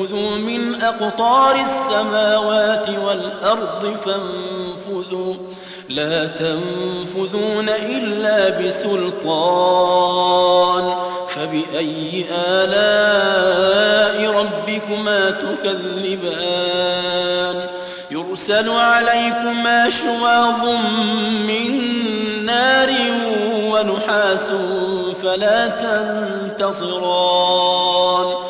تنفذوا من أقطار السماوات والأرض فانفذوا. لا تنفذون إلا بسلطان. فبأي آلاء ربكما تكذبان؟ يرسل عليكما شواظ من نار ونحاس فلا تنتصران.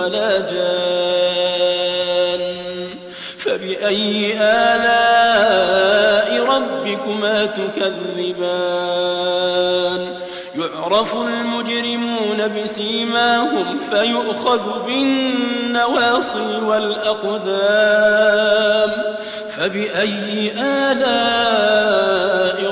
ولا جان. فبأي آلاء ربكما تكذبان؟ يعرف المجرمون بسيماهم فيؤخذ بالنواصي والأقدام. فبأي آلاء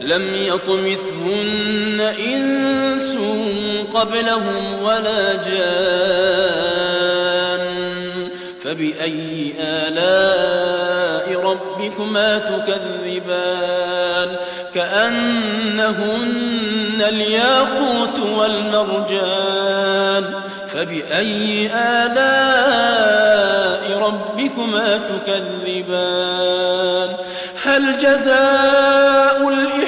لم يطمثهن إنس قبلهم ولا جان. فبأي آلاء ربكما تكذبان؟ كأنهن الياقوت والمرجان. فبأي آلاء ربكما تكذبان؟ هل جزاء الإحسان